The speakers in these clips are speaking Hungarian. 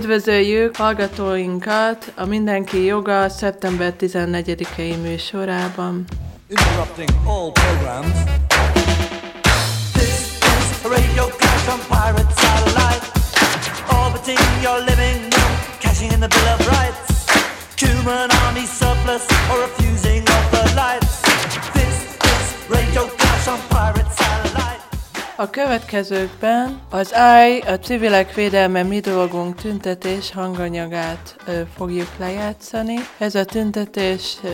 Üdvözöljük hallgatóinkat a Mindenki Joga szeptember 14-i műsorában. Interrupting all programs. This is radio clash on pirate satellite. Orbiting your living room, cashing in the Bill of Rights. Human army surplus or refusing of the lights. A következőkben az AI, a civilek védelme mi dolgunk tüntetés hanganyagát ö, fogjuk lejátszani. Ez a tüntetés ö,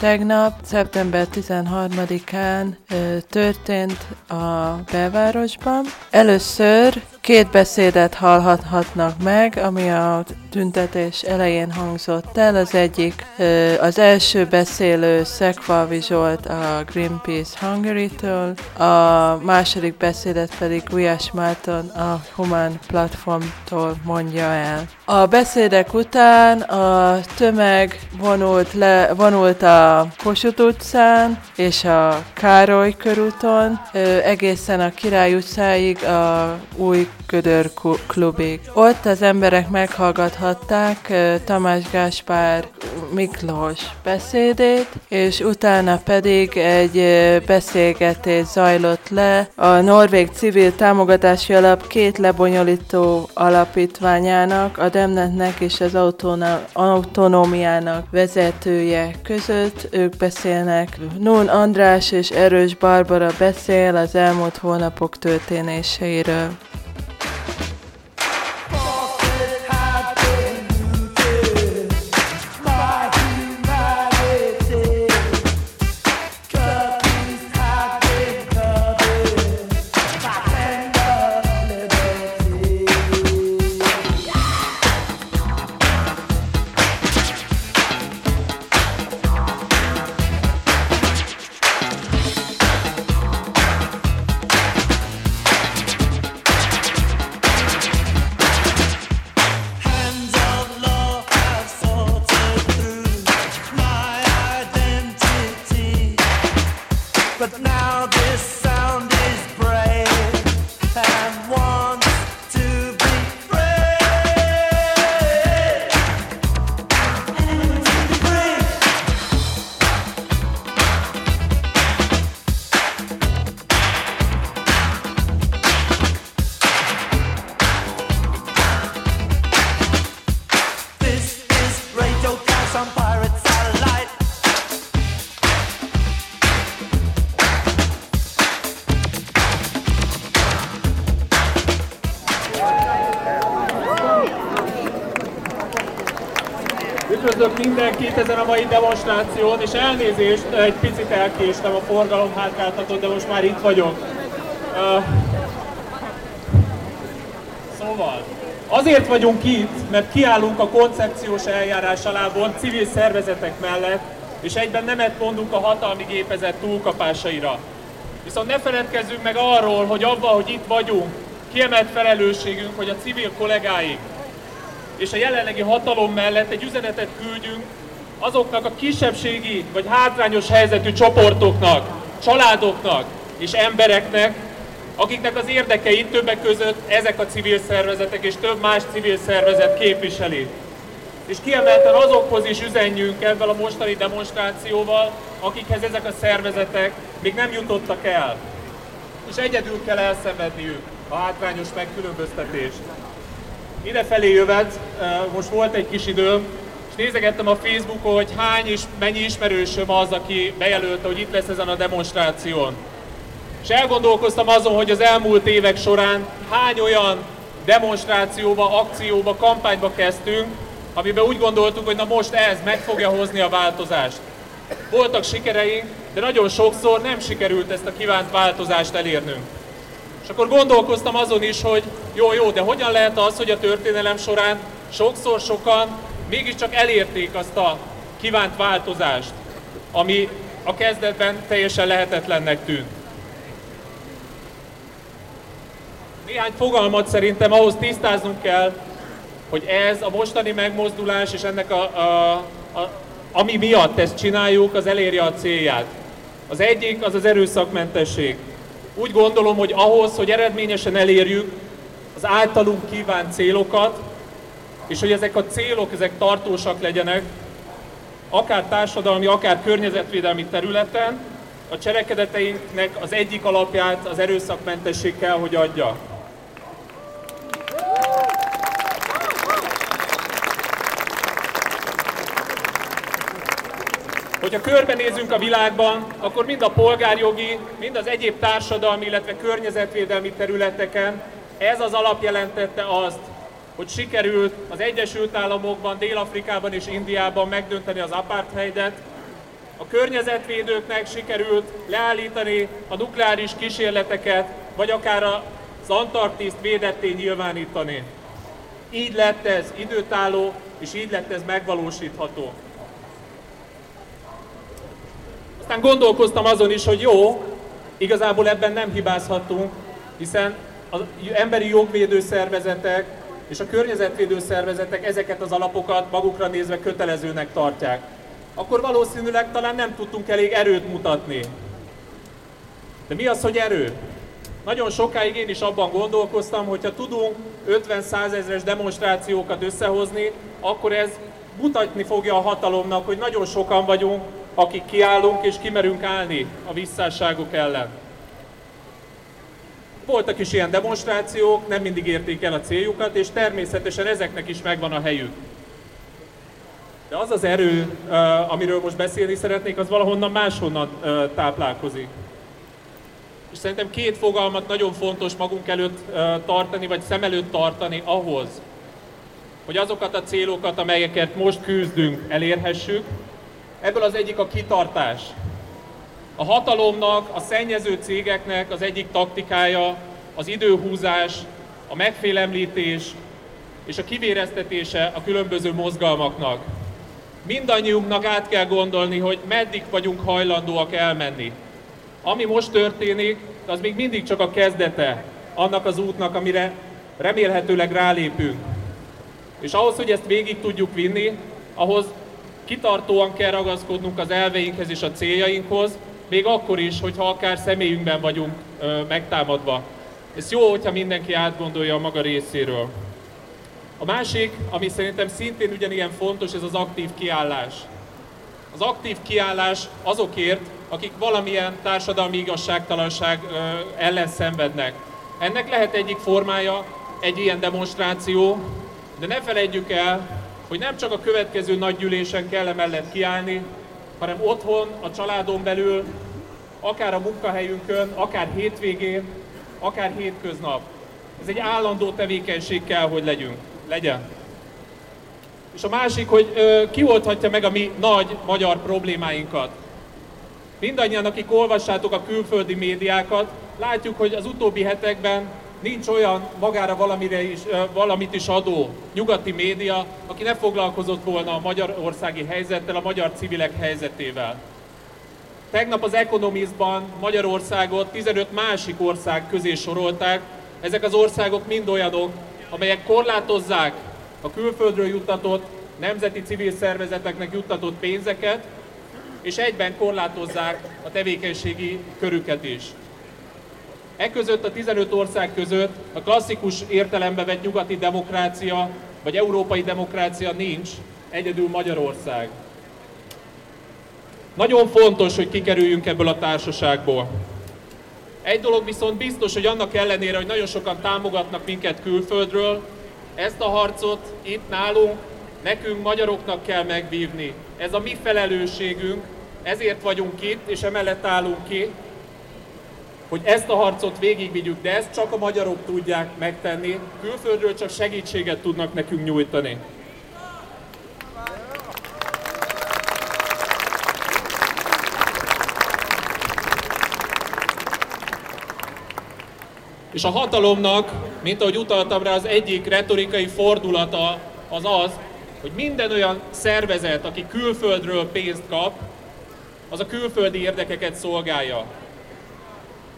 tegnap, szeptember 13-án ö, történt a belvárosban. Először Két beszédet hallhatnak meg, ami a tüntetés elején hangzott el. Az egyik, az első beszélő Szekvalvi Zsolt a Greenpeace Hungary-től, a második beszédet pedig Gulyás Márton a Human Platformtól mondja el. A beszédek után a tömeg vonult, le, vonult a Kossuth utcán és a Károly körúton, egészen a Király utcáig a új Gödör klubig. Ott az emberek meghallgathatták Tamás Gáspár Miklós beszédét, és utána pedig egy beszélgetés zajlott le a Norvég Civil Támogatási Alap két lebonyolító alapítványának, a Demnetnek és az autonómiának vezetője között. Ők beszélnek. Nun András és Erős Barbara beszél az elmúlt hónapok történéseiről. Ezen a mai demonstráción, és elnézést, egy picit elkéstem, a forgalom hátráltatott, de most már itt vagyok. Szóval, azért vagyunk itt, mert kiállunk a koncepciós eljárás alá vont civil szervezetek mellett, és egyben nemet mondunk a hatalmi gépezet túlkapásaira. Viszont ne feledkezzünk meg arról, hogy abban, hogy itt vagyunk, kiemelt felelősségünk, hogy a civil kollégáink, és a jelenlegi hatalom mellett egy üzenetet küldjünk azoknak a kisebbségi vagy hátrányos helyzetű csoportoknak, családoknak és embereknek, akiknek az érdekeit többek között ezek a civil szervezetek és több más civil szervezet képviseli. És kiemelten azokhoz is üzenjünk ebben a mostani demonstrációval, akikhez ezek a szervezetek még nem jutottak el. És egyedül kell elszenvedniük a hátrányos megkülönböztetést. Idefelé jövet, most volt egy kis időm, nézegettem a Facebookon, hogy hány és mennyi ismerősöm az, aki bejelölte, hogy itt lesz ezen a demonstráción. És elgondolkoztam azon, hogy az elmúlt évek során hány olyan demonstrációba, akcióba, kampányba kezdtünk, amiben úgy gondoltuk, hogy na most ez meg fogja hozni a változást. Voltak sikereink, de nagyon sokszor nem sikerült ezt a kívánt változást elérnünk. És akkor gondolkoztam azon is, hogy jó, jó, de hogyan lehet az, hogy a történelem során sokszor sokan mégiscsak elérték azt a kívánt változást, ami a kezdetben teljesen lehetetlennek tűnt. Néhány fogalmat szerintem ahhoz tisztáznunk kell, hogy ez a mostani megmozdulás és ennek a, a, a ami miatt ezt csináljuk, az elérje a célját. Az egyik az az erőszakmentesség. Úgy gondolom, hogy ahhoz, hogy eredményesen elérjük az általunk kívánt célokat, és hogy ezek a célok, ezek tartósak legyenek, akár társadalmi, akár környezetvédelmi területen, a cselekedeteinknek az egyik alapját az erőszakmentesség kell, hogy adja. Hogyha körbenézünk a világban, akkor mind a polgárjogi, mind az egyéb társadalmi, illetve környezetvédelmi területeken ez az alap jelentette azt, hogy sikerült az Egyesült Államokban, Dél-Afrikában és Indiában megdönteni az apartheidet, a környezetvédőknek sikerült leállítani a nukleáris kísérleteket, vagy akár az Antarktiszt védetté nyilvánítani. Így lett ez időtálló, és így lett ez megvalósítható. Aztán gondolkoztam azon is, hogy jó, igazából ebben nem hibázhatunk, hiszen az emberi jogvédő szervezetek és a környezetvédő szervezetek ezeket az alapokat magukra nézve kötelezőnek tartják. Akkor valószínűleg talán nem tudtunk elég erőt mutatni. De mi az, hogy erő? Nagyon sokáig én is abban gondolkoztam, hogy ha tudunk 50-100 ezres demonstrációkat összehozni, akkor ez mutatni fogja a hatalomnak, hogy nagyon sokan vagyunk, akik kiállunk és kimerünk állni a visszásságok ellen. Voltak is ilyen demonstrációk, nem mindig érték el a céljukat, és természetesen ezeknek is megvan a helyük. De az az erő, amiről most beszélni szeretnék, az valahonnan máshonnan táplálkozik. És szerintem két fogalmat nagyon fontos magunk előtt tartani, vagy szem előtt tartani ahhoz, hogy azokat a célokat, amelyeket most küzdünk, elérhessük. Ebből az egyik a kitartás. A hatalomnak, a szennyező cégeknek az egyik taktikája az időhúzás, a megfélemlítés és a kivéreztetése a különböző mozgalmaknak. Mindannyiunknak át kell gondolni, hogy meddig vagyunk hajlandóak elmenni. Ami most történik, az még mindig csak a kezdete annak az útnak, amire remélhetőleg rálépünk. És ahhoz, hogy ezt végig tudjuk vinni, ahhoz kitartóan kell ragaszkodnunk az elveinkhez és a céljainkhoz, még akkor is, hogyha akár személyünkben vagyunk ö, megtámadva. Ez jó, hogyha mindenki átgondolja a maga részéről. A másik, ami szerintem szintén ugyanilyen fontos, ez az aktív kiállás. Az aktív kiállás azokért, akik valamilyen társadalmi igazságtalanság ellen szenvednek. Ennek lehet egyik formája egy ilyen demonstráció, de ne felejtjük el, hogy nem csak a következő nagy gyűlésen kell emellett kiállni, hanem otthon, a családon belül, akár a munkahelyünkön, akár hétvégén, akár hétköznap. Ez egy állandó tevékenység kell, hogy legyünk, legyen. És a másik, hogy ö, ki oldhatja meg a mi nagy magyar problémáinkat. Mindannyian, akik olvassátok a külföldi médiákat, látjuk, hogy az utóbbi hetekben nincs olyan magára valamire is, valamit is adó nyugati média, aki ne foglalkozott volna a magyarországi helyzettel, a magyar civilek helyzetével. Tegnap az Economistban Magyarországot 15 másik ország közé sorolták. Ezek az országok mind olyanok, amelyek korlátozzák a külföldről juttatott, nemzeti civil szervezeteknek juttatott pénzeket, és egyben korlátozzák a tevékenységi körüket is. E között a 15 ország között a klasszikus értelembe vett nyugati demokrácia vagy európai demokrácia nincs, egyedül Magyarország. Nagyon fontos, hogy kikerüljünk ebből a társaságból. Egy dolog viszont biztos, hogy annak ellenére, hogy nagyon sokan támogatnak minket külföldről, ezt a harcot itt nálunk, nekünk magyaroknak kell megvívni. Ez a mi felelősségünk, ezért vagyunk itt, és emellett állunk ki, hogy ezt a harcot végigvigyük, de ezt csak a magyarok tudják megtenni, külföldről csak segítséget tudnak nekünk nyújtani. És a hatalomnak, mint ahogy utaltam rá, az egyik retorikai fordulata az az, hogy minden olyan szervezet, aki külföldről pénzt kap, az a külföldi érdekeket szolgálja.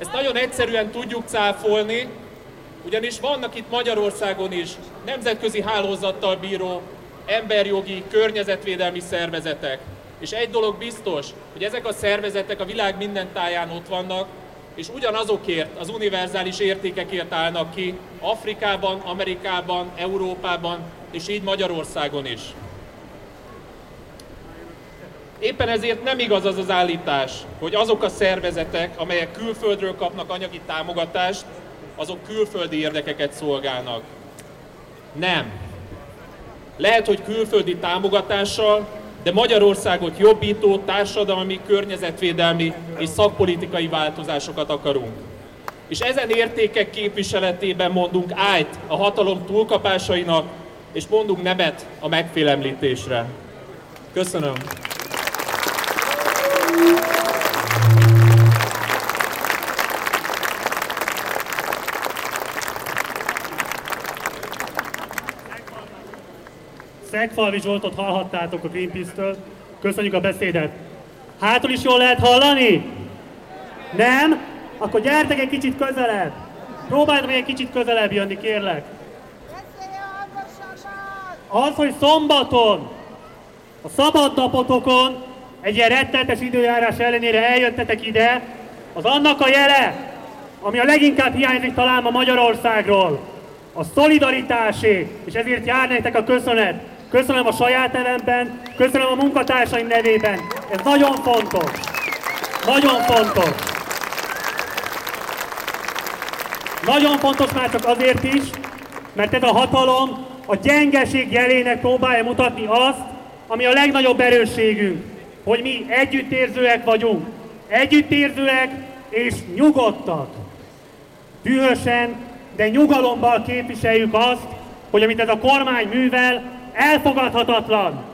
Ezt nagyon egyszerűen tudjuk cáfolni, ugyanis vannak itt Magyarországon is nemzetközi hálózattal bíró emberjogi, környezetvédelmi szervezetek. És egy dolog biztos, hogy ezek a szervezetek a világ minden táján ott vannak, és ugyanazokért az univerzális értékekért állnak ki Afrikában, Amerikában, Európában, és így Magyarországon is. Éppen ezért nem igaz az az állítás, hogy azok a szervezetek, amelyek külföldről kapnak anyagi támogatást, azok külföldi érdekeket szolgálnak. Nem. Lehet, hogy külföldi támogatással, de Magyarországot jobbító társadalmi, környezetvédelmi és szakpolitikai változásokat akarunk. És ezen értékek képviseletében mondunk ájt a hatalom túlkapásainak, és mondunk nemet a megfélemlítésre. Köszönöm. Szegfalvi Zsoltot hallhattátok a Greenpeace-től. Köszönjük a beszédet. Hátul is jól lehet hallani? Nem? Akkor gyertek egy kicsit közelebb. Próbálj meg egy kicsit közelebb jönni, kérlek. Az, hogy szombaton, a szabad napotokon, egy ilyen rettenetes időjárás ellenére eljöttetek ide, az annak a jele, ami a leginkább hiányzik talán a Magyarországról. A szolidaritásé, és ezért jár nektek a köszönet. Köszönöm a saját nevemben, köszönöm a munkatársaim nevében. Ez nagyon fontos. Nagyon fontos. Nagyon fontos már csak azért is, mert ez a hatalom a gyengeség jelének próbálja mutatni azt, ami a legnagyobb erősségünk, hogy mi együttérzőek vagyunk. Együttérzőek és nyugodtak. Dühösen, de nyugalommal képviseljük azt, hogy amit ez a kormány művel, Elfogadhatatlan!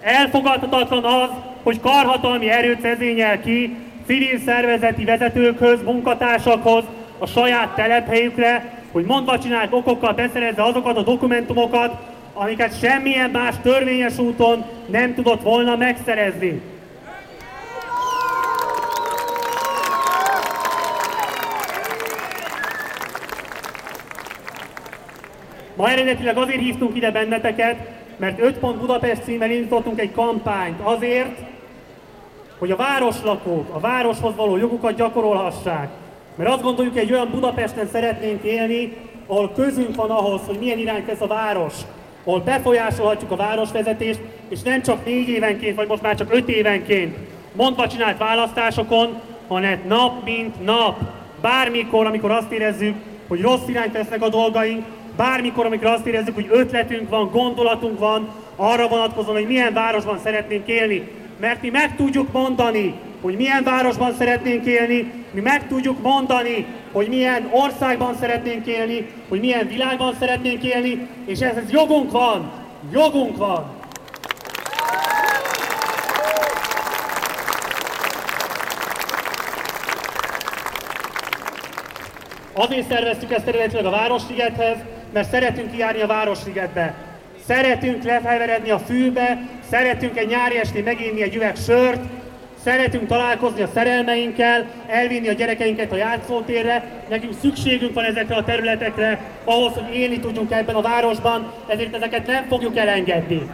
Elfogadhatatlan az, hogy karhatalmi erőt vezényel ki civil szervezeti vezetőkhöz, munkatársakhoz, a saját telephelyükre, hogy mondva csinált okokkal beszerezze azokat a dokumentumokat, amiket semmilyen más törvényes úton nem tudott volna megszerezni. Ma eredetileg azért hívtunk ide benneteket, mert 5 pont Budapest címmel indítottunk egy kampányt azért, hogy a városlakók a városhoz való jogukat gyakorolhassák. Mert azt gondoljuk, hogy egy olyan Budapesten szeretnénk élni, ahol közünk van ahhoz, hogy milyen irányt tesz a város, ahol befolyásolhatjuk a városvezetést, és nem csak négy évenként, vagy most már csak öt évenként mondva csinált választásokon, hanem nap mint nap, bármikor, amikor azt érezzük, hogy rossz irányt tesznek a dolgaink, bármikor, amikor azt érezzük, hogy ötletünk van, gondolatunk van, arra vonatkozóan, hogy milyen városban szeretnénk élni. Mert mi meg tudjuk mondani, hogy milyen városban szeretnénk élni, mi meg tudjuk mondani, hogy milyen országban szeretnénk élni, hogy milyen világban szeretnénk élni, és ez, ez jogunk van, jogunk van. Azért szerveztük ezt eredetileg a Városligethez, mert szeretünk járni a Városligetbe. Szeretünk lefejveredni a fűbe, szeretünk egy nyári estén meginni egy üveg sört, szeretünk találkozni a szerelmeinkkel, elvinni a gyerekeinket a játszótérre, nekünk szükségünk van ezekre a területekre, ahhoz, hogy élni tudjunk ebben a városban, ezért ezeket nem fogjuk elengedni.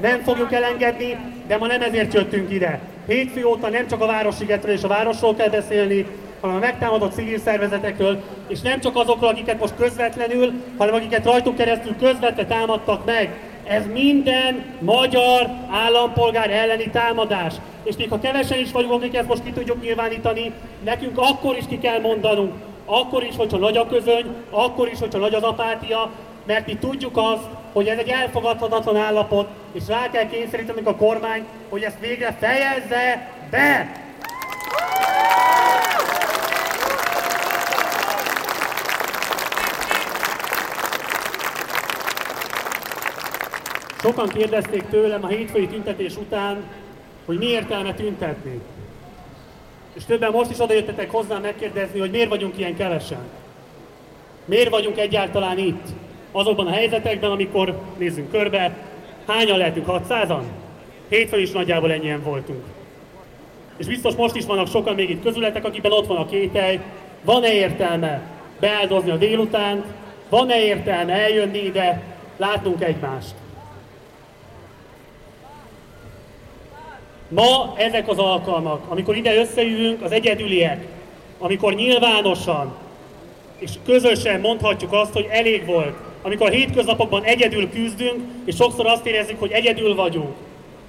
Nem fogjuk elengedni, de ma nem ezért jöttünk ide. Hétfő óta nem csak a Városligetről és a városról kell beszélni, hanem a megtámadott civil szervezetekről, és nem csak azokról, akiket most közvetlenül, hanem akiket rajtuk keresztül közvetve támadtak meg. Ez minden magyar állampolgár elleni támadás. És még ha kevesen is vagyunk, akik ezt most ki tudjuk nyilvánítani, nekünk akkor is ki kell mondanunk, akkor is, hogyha nagy a közöny, akkor is, hogyha nagy az apátia, mert mi tudjuk azt, hogy ez egy elfogadhatatlan állapot, és rá kell kényszerítenünk a kormány, hogy ezt végre fejezze be! Sokan kérdezték tőlem a hétfői tüntetés után, hogy mi értelme tüntetni. És többen most is odajöttetek hozzám megkérdezni, hogy miért vagyunk ilyen kevesen. Miért vagyunk egyáltalán itt? Azokban a helyzetekben, amikor nézzünk körbe, hányan lehetünk? 600-an? Hétfőn is nagyjából ennyien voltunk. És biztos most is vannak sokan még itt közületek, akikben ott van a kételj. Van-e értelme beáldozni a délutánt? Van-e értelme eljönni ide, látnunk egymást? Ma ezek az alkalmak, amikor ide összeülünk az egyedüliek, amikor nyilvánosan és közösen mondhatjuk azt, hogy elég volt. Amikor a hétköznapokban egyedül küzdünk, és sokszor azt érezzük, hogy egyedül vagyunk.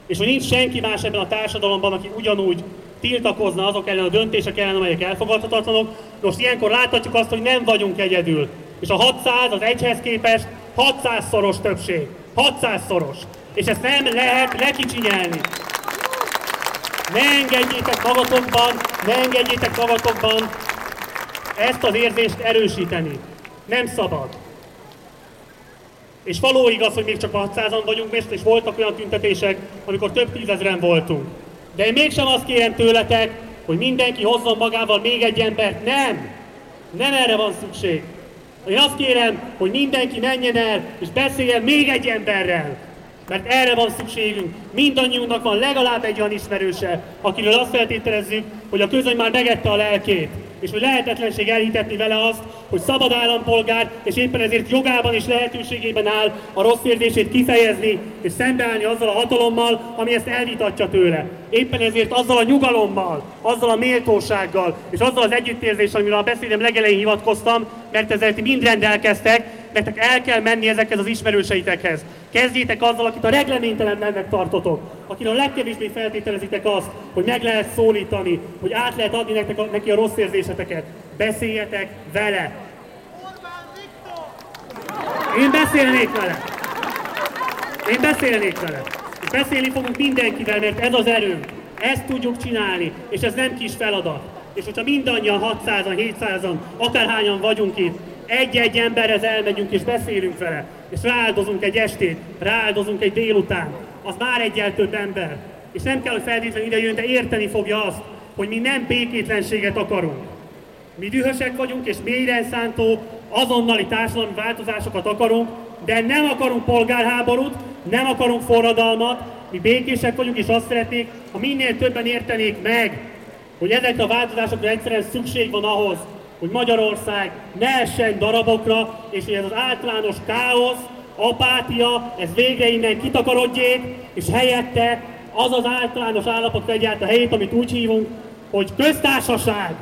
És hogy nincs senki más ebben a társadalomban, aki ugyanúgy tiltakozna azok ellen a döntések ellen, amelyek elfogadhatatlanok. Most ilyenkor láthatjuk azt, hogy nem vagyunk egyedül. És a 600 az egyhez képest 600-szoros többség. 600-szoros. És ezt nem lehet lekicsinyelni. Ne engedjétek magatokban, ne engedjétek magatokban ezt az érzést erősíteni. Nem szabad. És való igaz, hogy még csak 600-an vagyunk és voltak olyan tüntetések, amikor több tízezren voltunk. De én mégsem azt kérem tőletek, hogy mindenki hozzon magával még egy embert. Nem! Nem erre van szükség. Én azt kérem, hogy mindenki menjen el, és beszéljen még egy emberrel. Mert erre van szükségünk. Mindannyiunknak van legalább egy olyan ismerőse, akiről azt feltételezzük, hogy a közöny már megette a lelkét és hogy lehetetlenség elhitetni vele azt, hogy szabad állampolgár, és éppen ezért jogában és lehetőségében áll a rossz érzését kifejezni, és szembeállni azzal a hatalommal, ami ezt elvitatja tőle. Éppen ezért azzal a nyugalommal, azzal a méltósággal, és azzal az együttérzéssel, amiről a beszédem legelején hivatkoztam, mert ezzel ti mind rendelkeztek, nektek el kell menni ezekhez az ismerőseitekhez. Kezdjétek azzal, akit a regleménytelennek tartotok, akiről legkevésbé feltételezitek azt, hogy meg lehet szólítani, hogy át lehet adni nektek a, neki a rossz érzéseteket. Beszéljetek vele. Én beszélnék vele. Én beszélnék vele. És beszélni fogunk mindenkivel, mert ez az erőnk. Ezt tudjuk csinálni, és ez nem kis feladat. És hogyha mindannyian 600-an, 700-an, akárhányan vagyunk itt, egy-egy emberhez elmegyünk és beszélünk vele, és rááldozunk egy estét, rááldozunk egy délután, az már egyel több ember. És nem kell, hogy feltétlenül ide jön, de érteni fogja azt, hogy mi nem békétlenséget akarunk. Mi dühösek vagyunk, és mélyre szántó, azonnali társadalmi változásokat akarunk, de nem akarunk polgárháborút, nem akarunk forradalmat, mi békések vagyunk, és azt szeretnék, ha minél többen értenék meg, hogy ezekre a változásokra egyszerűen szükség van ahhoz, hogy Magyarország ne essen darabokra, és hogy ez az általános káosz, apátia, ez végre innen kitakarodjék, és helyette az az általános állapot vegye a helyét, amit úgy hívunk, hogy köztársaság.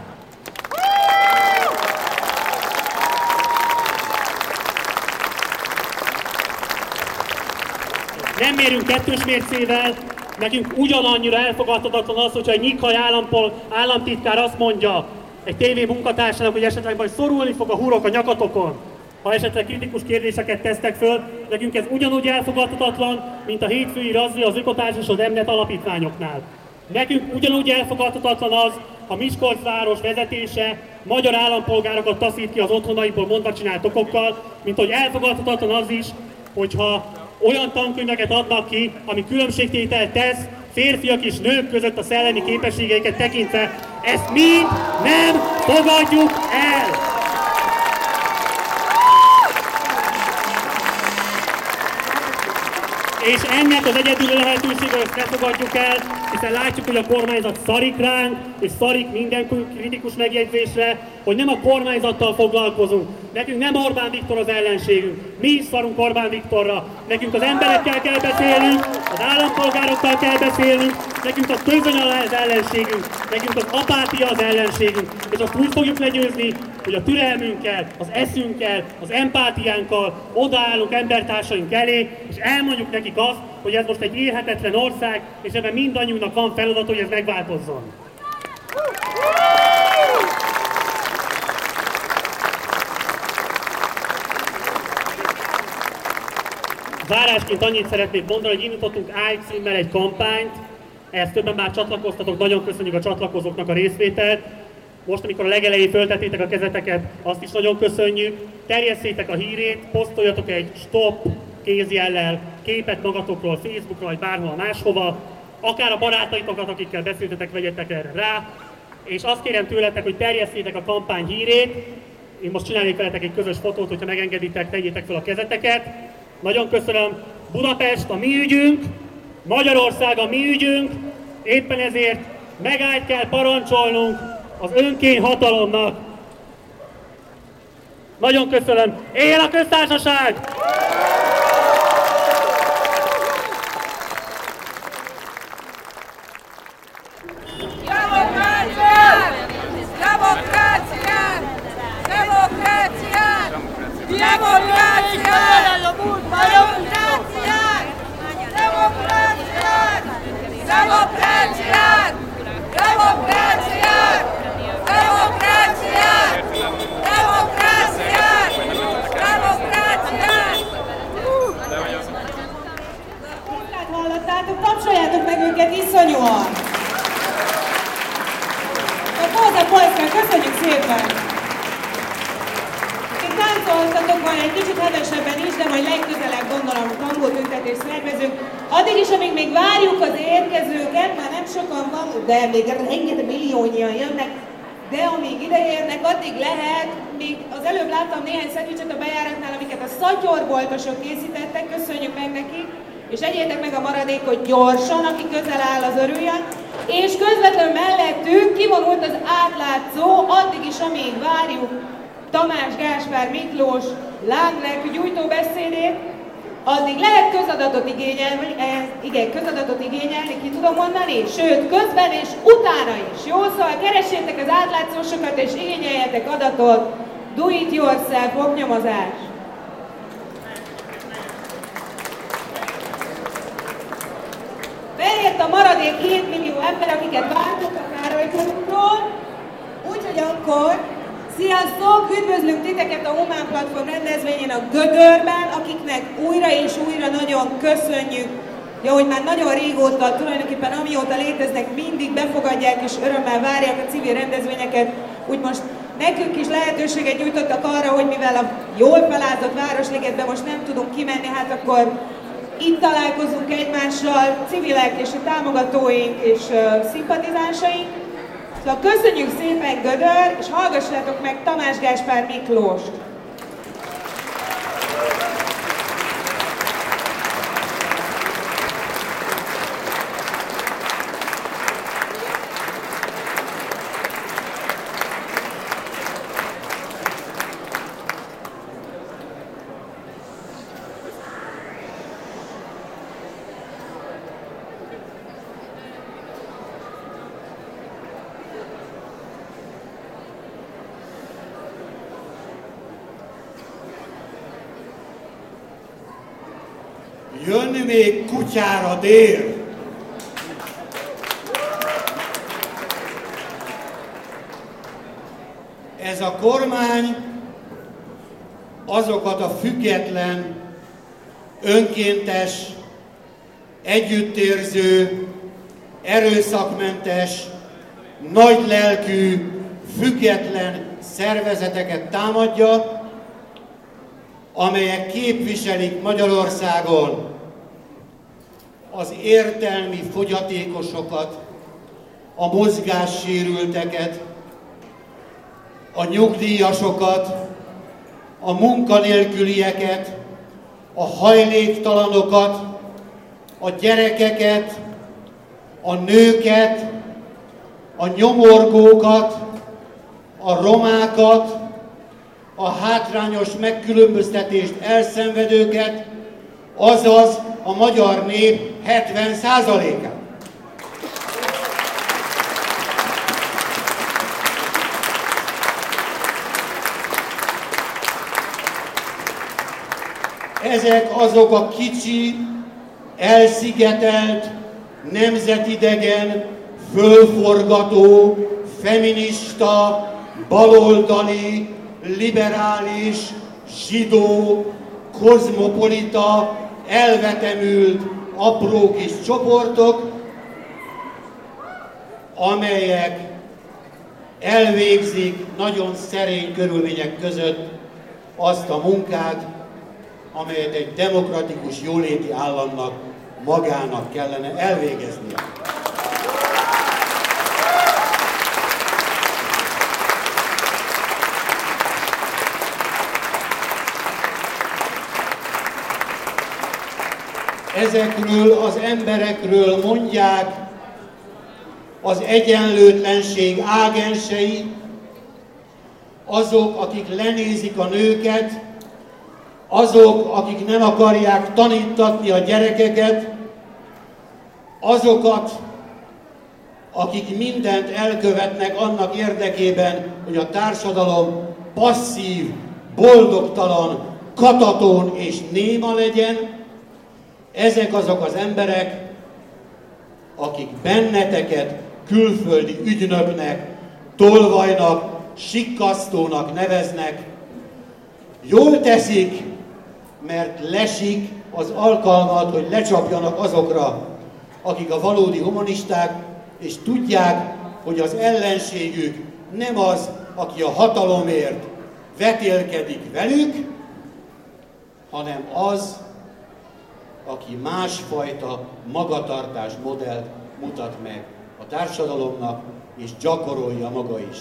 Nem mérünk kettős mércével, nekünk ugyanannyira elfogadhatatlan az, hogyha egy nyikhaj állampol, államtitkár azt mondja, egy tévé munkatársának, hogy esetleg majd szorulni fog a húrok a nyakatokon, ha esetleg kritikus kérdéseket tesztek föl, nekünk ez ugyanúgy elfogadhatatlan, mint a hétfői razzi az ökotárs és az emnet alapítványoknál. Nekünk ugyanúgy elfogadhatatlan az, ha Miskolc város vezetése magyar állampolgárokat taszít ki az otthonaiból mondva csinált okokkal, mint hogy elfogadhatatlan az is, hogyha olyan tankönyveket adnak ki, ami különbségtételt tesz férfiak és nők között a szellemi képességeiket tekintve, ezt mind nem fogadjuk el! És ennek az lehetőséget ezt ne fogadjuk el, hiszen látjuk, hogy a kormányzat szarik ránk, és szarik minden kritikus megjegyzésre, hogy nem a kormányzattal foglalkozunk. Nekünk nem Orbán Viktor az ellenségünk. Mi is szarunk Orbán Viktorra. Nekünk az emberekkel kell beszélnünk, az állampolgárokkal kell beszélnünk, nekünk a közöny az ellenségünk, nekünk az apátia az ellenségünk. És azt úgy fogjuk legyőzni, hogy a türelmünkkel, az eszünkkel, az empátiánkkal odaállunk embertársaink elé, és elmondjuk nekik azt, hogy ez most egy élhetetlen ország, és ebben mindannyiunknak van feladat, hogy ez megváltozzon. Zárásként annyit szeretnék mondani, hogy indítottunk AI címmel egy kampányt, ezt többen már csatlakoztatok, nagyon köszönjük a csatlakozóknak a részvételt. Most, amikor a legelején föltettétek a kezeteket, azt is nagyon köszönjük. Terjesszétek a hírét, posztoljatok egy stop kézjellel képet magatokról Facebookra, vagy bárhol máshova. Akár a barátaitokat, akikkel beszéltetek, vegyetek erre rá. És azt kérem tőletek, hogy terjesszétek a kampány hírét. Én most csinálnék veletek egy közös fotót, hogyha megengeditek, tegyétek fel a kezeteket. Nagyon köszönöm. Budapest a mi ügyünk, Magyarország a mi ügyünk, éppen ezért megállt kell parancsolnunk az önkény hatalomnak. Nagyon köszönöm. Él a köztársaság! Demokráciát! Demokráciát! Kapcsoljátok meg őket iszonyúan! A Bolda köszönjük szépen! Ti táncoltatok egy kicsit hevesebben is, de majd legközelebb gondolom a tangó tüntetés szervezők. Addig is, amíg még várjuk az érkezőket, már nem sokan van, de még rengeteg milliónyian jönnek, de amíg ideérnek, addig lehet, még az előbb láttam néhány szendvicset a bejáratnál, amiket a szatyorboltosok készítettek, köszönjük meg nekik, és egyétek meg a maradékot gyorsan, aki közel áll az örüljön, és közvetlenül mellettünk kivonult az átlátszó, addig is, amíg várjuk Tamás Gáspár Miklós lánglelkű gyújtóbeszédét, addig lehet közadatot igényelni, eh, igen, közadatot igényelni, ki tudom mondani, sőt, közben és utána is, jó? Szóval keressétek az átlátszósokat és igényeljetek adatot, do it yourself, oknyomozás. Beért a maradék 7 millió ember, akiket vártuk a Károly úgyhogy akkor Sziasztok! Üdvözlünk titeket a Humán Platform rendezvényén a Gödörben, akiknek újra és újra nagyon köszönjük, ja, hogy már nagyon régóta, tulajdonképpen amióta léteznek, mindig befogadják és örömmel várják a civil rendezvényeket, úgy most nekünk is lehetőséget nyújtottak arra, hogy mivel a jól felázott Városligetbe most nem tudunk kimenni, hát akkor itt találkozunk egymással, civilek és a támogatóink és uh, szimpatizánsaink. Szóval köszönjük szépen Gödör, és hallgassátok meg Tamás Gáspár Miklóst. Jönni még kutyára dél. Ez a kormány azokat a független, önkéntes, együttérző, erőszakmentes, nagy lelkű, független szervezeteket támadja, amelyek képviselik Magyarországon az értelmi fogyatékosokat, a mozgássérülteket, a nyugdíjasokat, a munkanélkülieket, a hajléktalanokat, a gyerekeket, a nőket, a nyomorgókat, a romákat, a hátrányos megkülönböztetést elszenvedőket, azaz a magyar nép 70%-át. Ezek azok a kicsi, elszigetelt, nemzetidegen, fölforgató, feminista, baloldali, liberális, zsidó, kozmopolita, elvetemült, apró kis csoportok, amelyek elvégzik nagyon szerény körülmények között azt a munkát, amelyet egy demokratikus jóléti államnak magának kellene elvégeznie. Ezekről az emberekről mondják az egyenlőtlenség ágensei, azok, akik lenézik a nőket, azok, akik nem akarják tanítatni a gyerekeket, azokat, akik mindent elkövetnek annak érdekében, hogy a társadalom passzív, boldogtalan, kataton és néma legyen, ezek azok az emberek, akik benneteket külföldi ügynöknek, tolvajnak, sikkasztónak neveznek, jól teszik, mert lesik az alkalmat, hogy lecsapjanak azokra, akik a valódi humanisták, és tudják, hogy az ellenségük nem az, aki a hatalomért vetélkedik velük, hanem az, aki másfajta magatartás modellt mutat meg a társadalomnak, és gyakorolja maga is.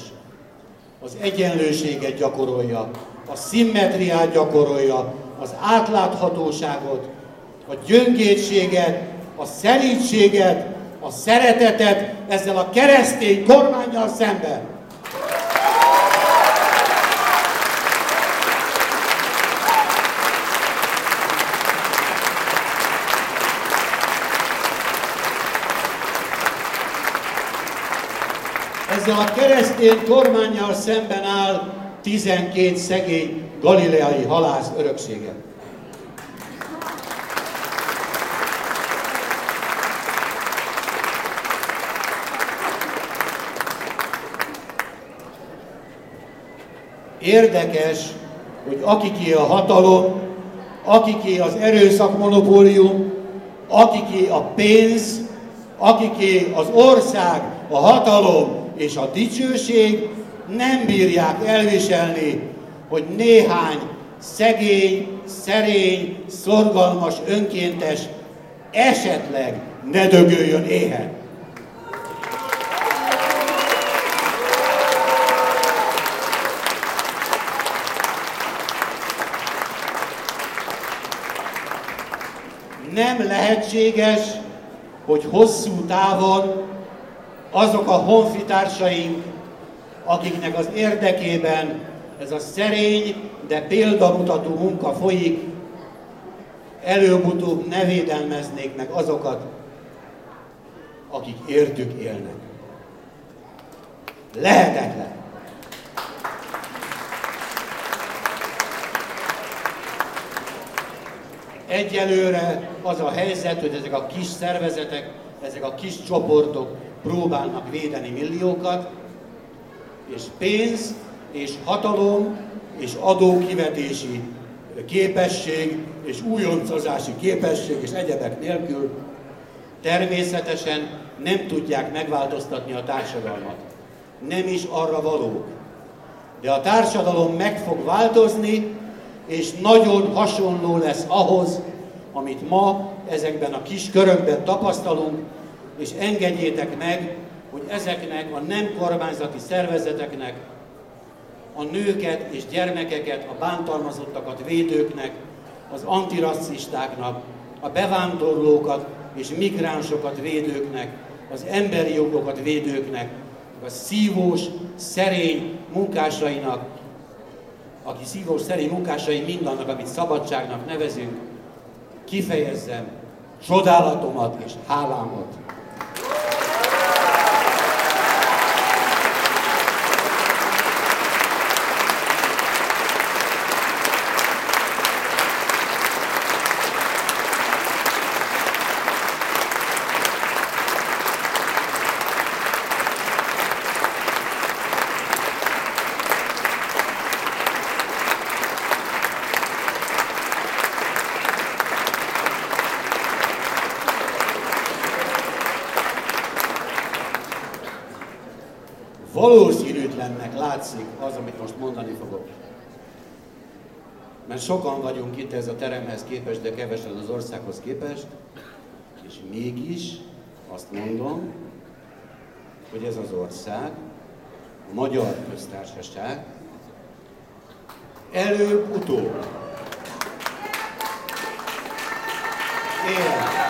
Az egyenlőséget gyakorolja, a szimmetriát gyakorolja, az átláthatóságot, a gyöngétséget, a szerítséget, a szeretetet ezzel a keresztény kormányjal szemben. Ezzel a keresztény kormányjal szemben áll 12 szegény galileai halász öröksége. Érdekes, hogy akiké a hatalom, akiké az erőszak monopólium, akiké a pénz, akiké az ország, a hatalom és a dicsőség, nem bírják elviselni, hogy néhány szegény, szerény, szorgalmas, önkéntes esetleg ne dögöljön éhen. nem lehetséges, hogy hosszú távon azok a honfitársaink, akiknek az érdekében ez a szerény, de példamutató munka folyik, előbb-utóbb ne védelmeznék meg azokat, akik értük élnek. Lehetetlen. Egyelőre az a helyzet, hogy ezek a kis szervezetek, ezek a kis csoportok próbálnak védeni milliókat, és pénz, és hatalom, és adókivetési képesség, és újoncozási képesség, és egyebek nélkül természetesen nem tudják megváltoztatni a társadalmat. Nem is arra valók. De a társadalom meg fog változni, és nagyon hasonló lesz ahhoz, amit ma ezekben a kis körökben tapasztalunk, és engedjétek meg, hogy ezeknek a nem kormányzati szervezeteknek, a nőket és gyermekeket, a bántalmazottakat védőknek, az antirasszistáknak, a bevándorlókat és migránsokat védőknek, az emberi jogokat védőknek, a szívós, szerény munkásainak, aki szívós szerény munkásai mindannak, amit szabadságnak nevezünk, kifejezzem csodálatomat és hálámat. valószínűtlennek látszik az, amit most mondani fogok. Mert sokan vagyunk itt ez a teremhez képest, de kevesen az országhoz képest, és mégis azt mondom, hogy ez az ország, a Magyar Köztársaság előbb-utóbb él.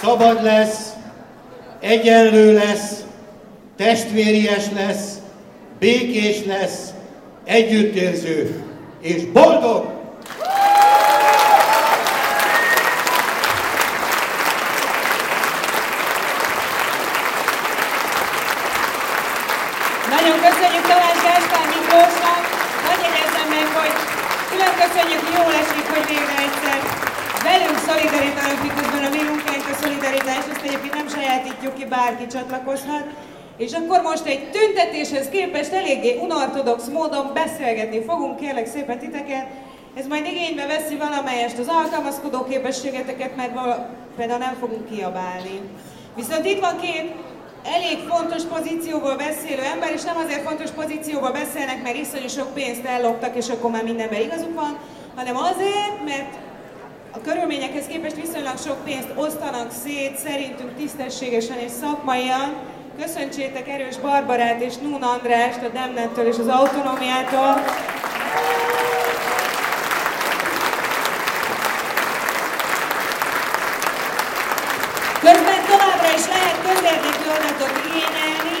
szabad lesz, egyenlő lesz, testvéries lesz, békés lesz, együttérző és boldog! Nagyon köszönjük Tamás Gáspár Miklósnak, Nagy jegyezzem meg, hogy külön köszönjük, jól esik, hogy végre egyszer velünk szolidaritálunk, miközben a mi munkáink a szolidaritás, ezt egyébként nem sajátítjuk ki, csatlakozhat. És akkor most egy tüntetéshez képest eléggé unortodox módon beszélgetni fogunk, kérlek szépen titeket. Ez majd igénybe veszi valamelyest az alkalmazkodó képességeteket, mert például nem fogunk kiabálni. Viszont itt van két elég fontos pozícióból beszélő ember, és nem azért fontos pozícióból beszélnek, mert iszonyú sok pénzt elloptak, és akkor már mindenben igazuk van, hanem azért, mert a körülményekhez képest viszonylag sok pénzt osztanak szét, szerintünk tisztességesen és szakmaian. Köszöntsétek Erős Barbarát és Nun Andrást a Demnettől és az Autonómiától. Közben továbbra is lehet közérdekű adatot igényelni,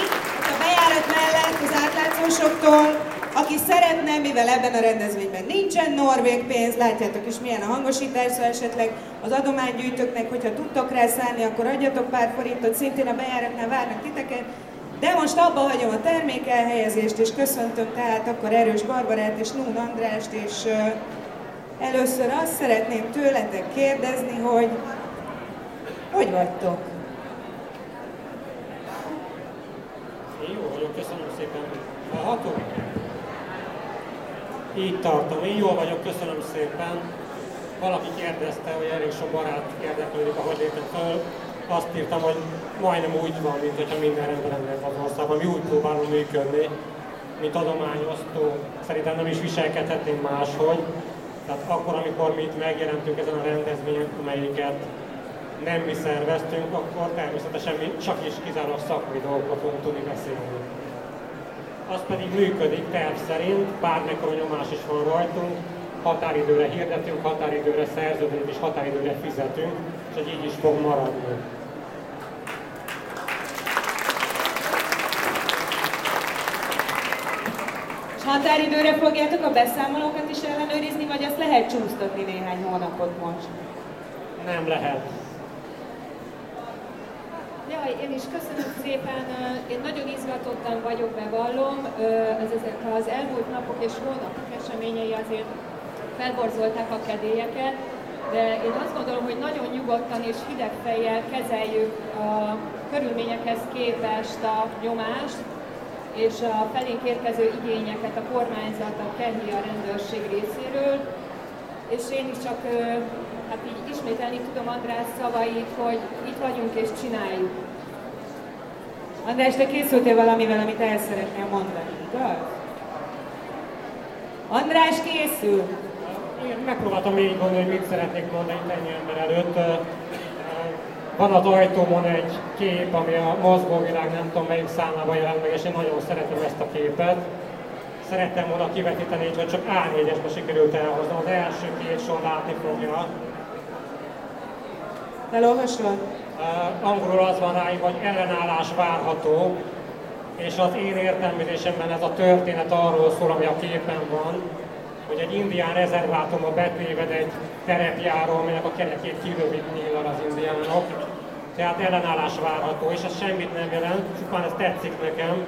a bejárat mellett az átlátszósoktól, aki szeretne, mivel ebben a rendezvényben nincsen norvég pénz, látjátok is milyen a hangosítás, szóval esetleg az adománygyűjtőknek, hogyha tudtok rá szállni, akkor adjatok pár forintot, szintén a bejáratnál várnak titeket. De most abba hagyom a termék elhelyezést, és köszöntöm tehát akkor Erős Barbarát és Nún Andrást, és először azt szeretném tőletek kérdezni, hogy hogy vagytok? Én jó vagyok, köszönöm szépen. Hallhatok? Így tartom. Én jól vagyok, köszönöm szépen. Valaki kérdezte, hogy elég sok barát érdeklődik, ahogy lépett fel. Azt írtam, hogy majdnem úgy van, mint hogyha minden rendben lenne az országban. Mi úgy próbálunk működni, mint adományosztó. Szerintem nem is viselkedhetnénk máshogy. Tehát akkor, amikor mi itt megjelentünk ezen a rendezvényen, amelyiket nem mi szerveztünk, akkor természetesen mi csak is kizárólag szakmai dolgokat fogunk tudni beszélni. Az pedig működik terv szerint, bármikor nyomás is van rajtunk, határidőre hirdetünk, határidőre szerződünk és határidőre fizetünk, és hogy így is fog maradni. És határidőre fogjátok a beszámolókat is ellenőrizni, vagy azt lehet csúsztatni néhány hónapot most? Nem lehet. Jaj, én is köszönöm szépen. Én nagyon izgatottan vagyok, bevallom. Ez ezek az elmúlt napok és hónapok eseményei azért felborzolták a kedélyeket, de én azt gondolom, hogy nagyon nyugodtan és hideg fejjel kezeljük a körülményekhez képest a nyomást, és a felénk érkező igényeket a kormányzat, a KEHI, a rendőrség részéről. És én is csak hát így ismételni tudom András szavait, hogy itt vagyunk és csináljuk. András, te készültél valamivel, amit el szeretnél mondani, igaz? András készül! Én megpróbáltam végig gondolni, hogy mit szeretnék mondani ennyi ember előtt. Van az ajtómon egy kép, ami a mozgóvilág nem tudom melyik számában jelent meg, és én nagyon szeretem ezt a képet. Szerettem volna kivetíteni, hogy csak A4-esbe sikerült elhoznom. Az első két sor látni fogja, Elolvasod? Uh, angolul az van rá, hogy ellenállás várható, és az én értelmezésemben ez a történet arról szól, ami a képen van, hogy egy indián rezervátumba betéved egy terepjáró, aminek a kerekét kirövik nyílal az indiánok. Tehát ellenállás várható, és ez semmit nem jelent, csupán ez tetszik nekem.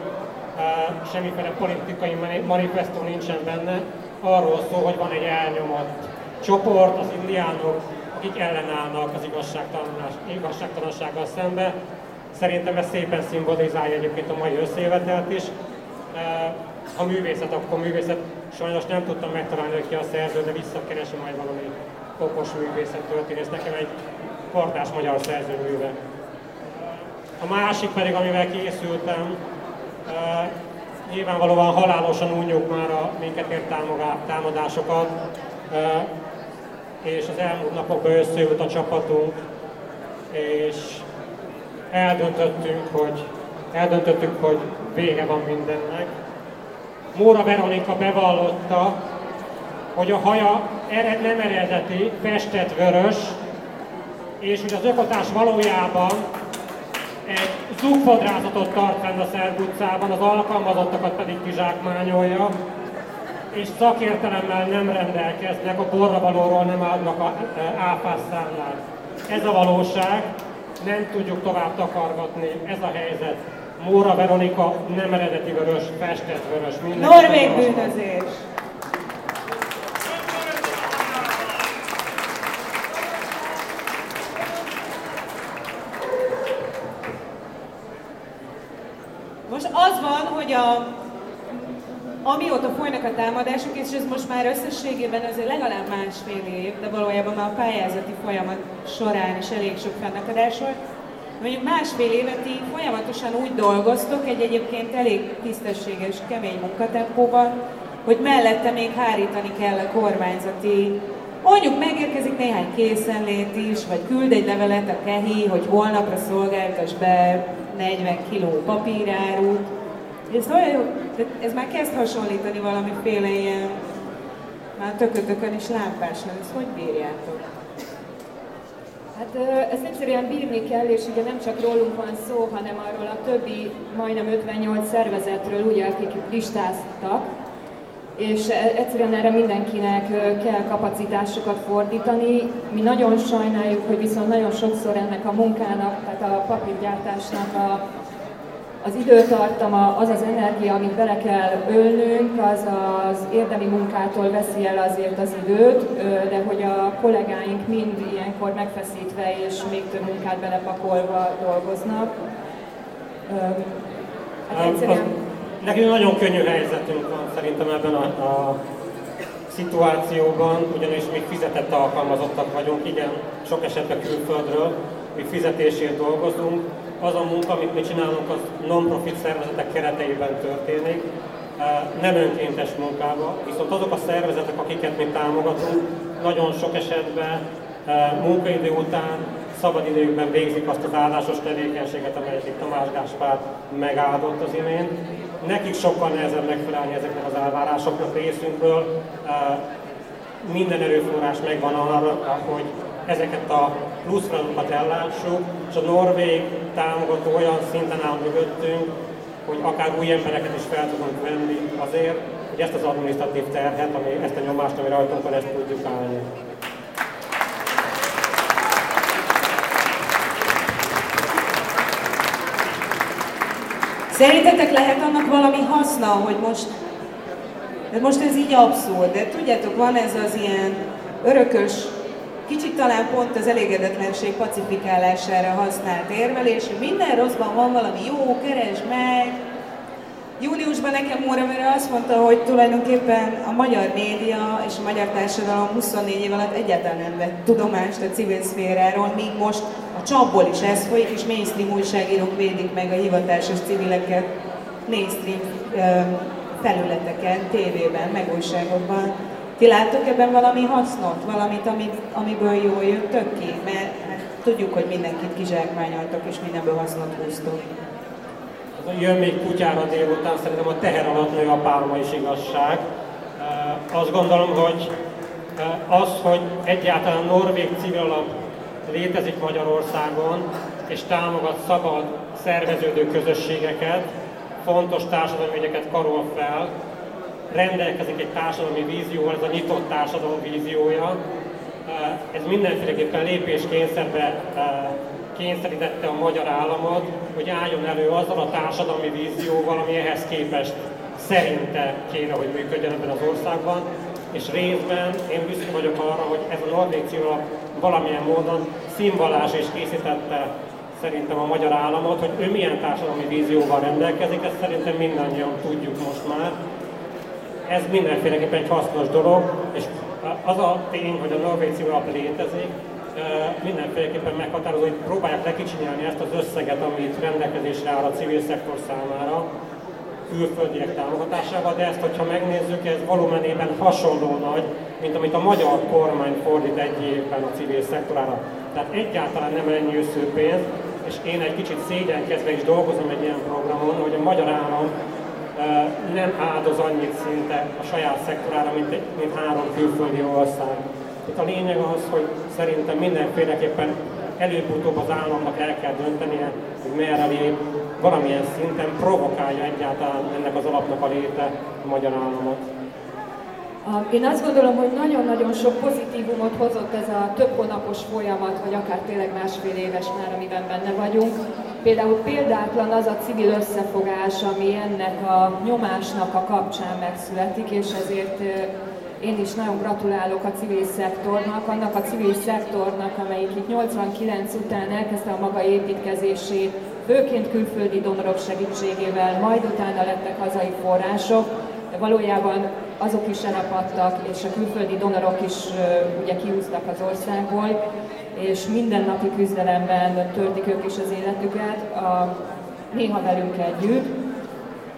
Semmiféle politikai manifestó nincsen benne. Arról szól, hogy van egy elnyomott csoport, az indiánok, akik ellenállnak az igazságtalansággal szembe. Szerintem ez szépen szimbolizálja egyébként a mai összejövetelt is. Ha művészet, akkor művészet. Sajnos nem tudtam megtalálni ki a szerző, de visszakeresi majd valami okos művészet történész. Nekem egy kortás magyar szerzőműve. A másik pedig, amivel készültem, nyilvánvalóan halálosan unjuk már a minket ért támadásokat és az elmúlt napokban összejött a csapatunk, és eldöntöttünk, hogy, eldöntöttük, hogy vége van mindennek. Móra Veronika bevallotta, hogy a haja ered, nem eredeti, festett vörös, és hogy az ökotás valójában egy zugfodrázatot tart fenn a Szerb utcában, az alkalmazottakat pedig kizsákmányolja, és szakértelemmel nem rendelkeznek, a borravalóról nem adnak a e, áfás számlát. Ez a valóság, nem tudjuk tovább takargatni, ez a helyzet. Móra Veronika nem eredeti vörös, festett vörös. Norvég bűnözés! Amióta folynak a támadások, és ez most már összességében azért legalább másfél év, de valójában már a pályázati folyamat során is elég sok fennakadás volt, mondjuk másfél évet így folyamatosan úgy dolgoztok egy egyébként elég tisztességes, kemény munkatempóban, hogy mellette még hárítani kell a kormányzati Mondjuk megérkezik néhány készenlét is, vagy küld egy levelet a kehi, hogy holnapra szolgáltass be 40 kiló papírárút. Ez, olyan, ez már kezd hasonlítani valamiféle ilyen, már tökötökön is lámpásan. Ezt hogy bírjátok? Hát ezt egyszerűen bírni kell, és ugye nem csak rólunk van szó, hanem arról a többi, majdnem 58 szervezetről, ugye, akik listáztak, és e, egyszerűen erre mindenkinek kell kapacitásokat fordítani. Mi nagyon sajnáljuk, hogy viszont nagyon sokszor ennek a munkának, tehát a papírgyártásnak a, az időtartama, az az energia, amit bele kell ölnünk, az az érdemi munkától veszi el azért az időt, de hogy a kollégáink mind ilyenkor megfeszítve és még több munkát belepakolva dolgoznak. Hát egyszerűen... Nekünk nagyon könnyű helyzetünk van szerintem ebben a, a szituációban, ugyanis mi fizetett alkalmazottak vagyunk, igen, sok esetben külföldről, mi fizetésért dolgozunk. Az a munka, amit mi csinálunk, az non-profit szervezetek kereteiben történik, e, nem önkéntes munkába, viszont azok a szervezetek, akiket mi támogatunk, nagyon sok esetben e, munkaidő után szabadidejükben végzik azt az állásos tevékenységet, amelyet itt Tamás Gáspár megáldott az imént. Nekik sokkal nehezebb megfelelni ezeknek az elvárásoknak részünkről. Minden erőforrás megvan arra, hogy ezeket a plusz feladatokat ellássuk, és a norvég támogató olyan szinten áll mögöttünk, hogy akár új embereket is fel tudunk venni azért, hogy ezt az adminisztratív terhet, ami, ezt a nyomást, ami rajtunk van, ezt tudjuk állni. Szerintetek lehet annak valami haszna, hogy most, de most ez így abszurd, de tudjátok, van ez az ilyen örökös, kicsit talán pont az elégedetlenség pacifikálására használt érvelés, hogy minden rosszban van valami jó, keresd meg, Júliusban nekem Móra azt mondta, hogy tulajdonképpen a magyar média és a magyar társadalom 24 év alatt egyáltalán nem vett tudomást a civil szféráról, míg most a csapból is ez folyik, és mainstream újságírók védik meg a hivatásos civileket mainstream felületeken, tévében, meg újságokban. Ti láttok ebben valami hasznot, valamit, amit, amiből jól jöttök ki? Mert hát, tudjuk, hogy mindenkit kizsákmányoltak, és mindenből hasznot húztok jön még kutyára délután, szerintem a teher alatt nő a pálma is igazság. Azt gondolom, hogy az, hogy egyáltalán norvég civil alap létezik Magyarországon, és támogat szabad szerveződő közösségeket, fontos társadalmi ügyeket karol fel, rendelkezik egy társadalmi vízióval, ez a nyitott társadalom víziója. Ez mindenféleképpen lépéskényszerbe kényszerítette a magyar államot, hogy álljon elő azzal a társadalmi vízióval, ami ehhez képest szerinte kéne, hogy működjön ebben az országban, és részben én büszke vagyok arra, hogy ez a norvég valamilyen módon színvalás is készítette szerintem a magyar államot, hogy ő milyen társadalmi vízióval rendelkezik, ezt szerintem mindannyian tudjuk most már. Ez mindenféleképpen egy hasznos dolog, és az a tény, hogy a norvég létezik, mindenféleképpen meghatározó, hogy próbálják lekicsinyelni ezt az összeget, amit rendelkezésre áll a civil szektor számára, külföldiek támogatásával, de ezt, hogyha megnézzük, ez volumenében hasonló nagy, mint amit a magyar kormány fordít egy évben a civil szektorára. Tehát egyáltalán nem ennyi pénz, és én egy kicsit szégyenkezve is dolgozom egy ilyen programon, hogy a magyar állam nem áldoz annyit szinte a saját szektorára, mint, mint három külföldi ország. Itt a lényeg az, hogy szerintem mindenféleképpen előbb-utóbb az államnak el kell döntenie, hogy merre lép, valamilyen szinten provokálja egyáltalán ennek az alapnak a léte a magyar államot. Én azt gondolom, hogy nagyon-nagyon sok pozitívumot hozott ez a több hónapos folyamat, vagy akár tényleg másfél éves már, amiben benne vagyunk. Például példátlan az a civil összefogás, ami ennek a nyomásnak a kapcsán megszületik, és ezért én is nagyon gratulálok a civil szektornak, annak a civil szektornak, amelyik itt 89 után elkezdte a maga építkezését, főként külföldi donorok segítségével, majd utána lettek hazai források, de valójában azok is elapadtak, és a külföldi donorok is ugye kiúztak az országból, és mindennapi küzdelemben töltik ők is az életüket, a, néha velünk együtt.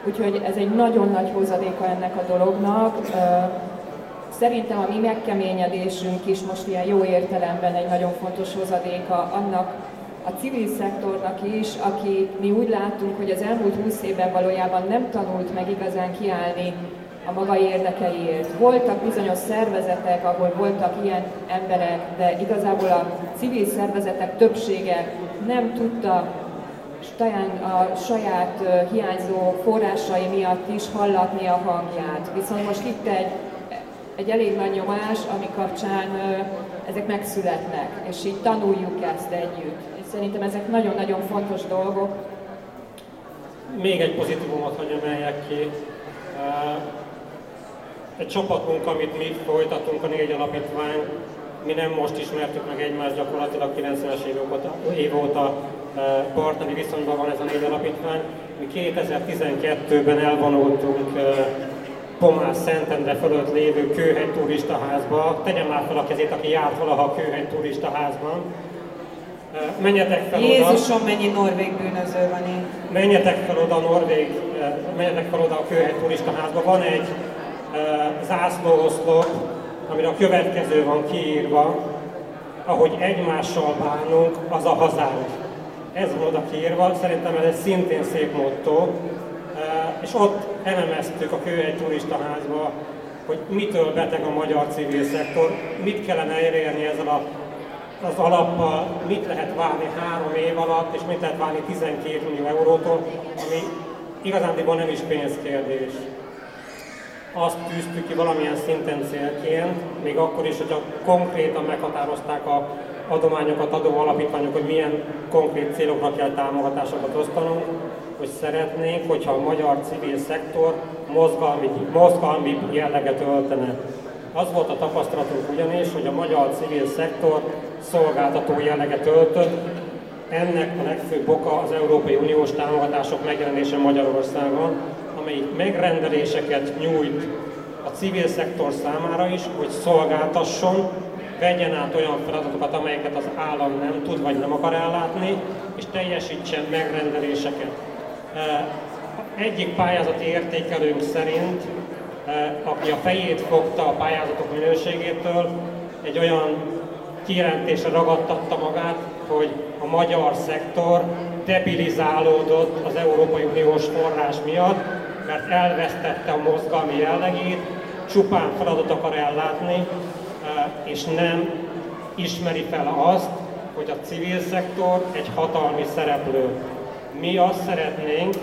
Úgyhogy ez egy nagyon nagy hozadéka ennek a dolognak. Szerintem a mi megkeményedésünk is most ilyen jó értelemben egy nagyon fontos hozadéka annak a civil szektornak is, aki mi úgy láttunk, hogy az elmúlt 20 évben valójában nem tanult meg igazán kiállni a maga érdekeiért. Voltak bizonyos szervezetek, ahol voltak ilyen emberek, de igazából a civil szervezetek többsége nem tudta talán a saját hiányzó forrásai miatt is hallatni a hangját. Viszont most itt egy, egy elég nagy nyomás, ami kapcsán ezek megszületnek, és így tanuljuk ezt együtt. És szerintem ezek nagyon-nagyon fontos dolgok. Még egy pozitívumot, hogy emeljek ki egy csapatunk, amit mi folytatunk, a négy alapítvány, mi nem most ismertük meg egymást, gyakorlatilag 90-es évek óta, év óta eh, partneri viszonyban van ez a négy alapítvány. Mi 2012-ben elvonultunk Pomás Szentendre fölött lévő Kőhegy turistaházba. Tegye már fel a kezét, aki járt valaha a Kőhegy turistaházban. Eh, menjetek fel Jézusom, oda. mennyi norvég bűnöző van itt. Menjetek fel oda a norvég, menjetek fel oda a Kőhegy turistaházba. Van egy zászlóoszlop, amire a következő van kiírva, ahogy egymással bánunk, az a hazánk. Ez van oda kiírva, szerintem ez egy szintén szép motto, és ott elemeztük a Kőhegy turistaházba, hogy mitől beteg a magyar civil szektor, mit kellene elérni ezzel a, az alappal, mit lehet várni három év alatt, és mit lehet várni 12 millió eurótól, ami igazándiból nem is pénzkérdés azt tűztük ki valamilyen szinten célként, még akkor is, hogyha konkrétan meghatározták a adományokat adó alapítványok, hogy milyen konkrét célokra kell támogatásokat osztanunk, hogy szeretnénk, hogyha a magyar civil szektor mozgalmi, mozgalmi jelleget öltene. Az volt a tapasztalatunk ugyanis, hogy a magyar civil szektor szolgáltató jelleget öltött, ennek a legfőbb oka az Európai Uniós támogatások megjelenése Magyarországon, amelyik megrendeléseket nyújt a civil szektor számára is, hogy szolgáltasson, vegyen át olyan feladatokat, amelyeket az állam nem tud vagy nem akar ellátni, és teljesítsen megrendeléseket. Egyik pályázati értékelőnk szerint, aki a fejét fogta a pályázatok minőségétől, egy olyan kijelentésre ragadtatta magát, hogy a magyar szektor debilizálódott az Európai Uniós forrás miatt, mert elvesztette a mozgalmi jellegét, csupán feladat akar ellátni, és nem ismeri fel azt, hogy a civil szektor egy hatalmi szereplő. Mi azt szeretnénk,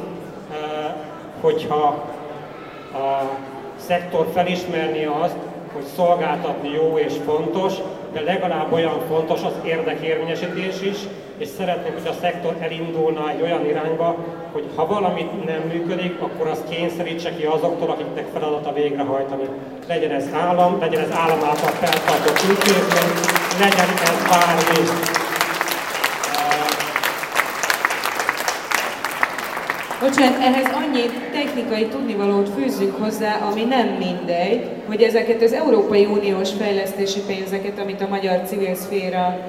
hogyha a szektor felismerni azt, hogy szolgáltatni jó és fontos, de legalább olyan fontos az érdekérvényesítés is, és szeretnénk, hogy a szektor elindulna egy olyan irányba, hogy ha valamit nem működik, akkor azt kényszerítse ki azoktól, akiknek feladata végrehajtani. Legyen ez állam, legyen ez állam által feltartott intézmény, legyen ez bármi. Bocsánat, ehhez annyi technikai tudnivalót fűzzük hozzá, ami nem mindegy, hogy ezeket az Európai Uniós fejlesztési pénzeket, amit a magyar civil szféra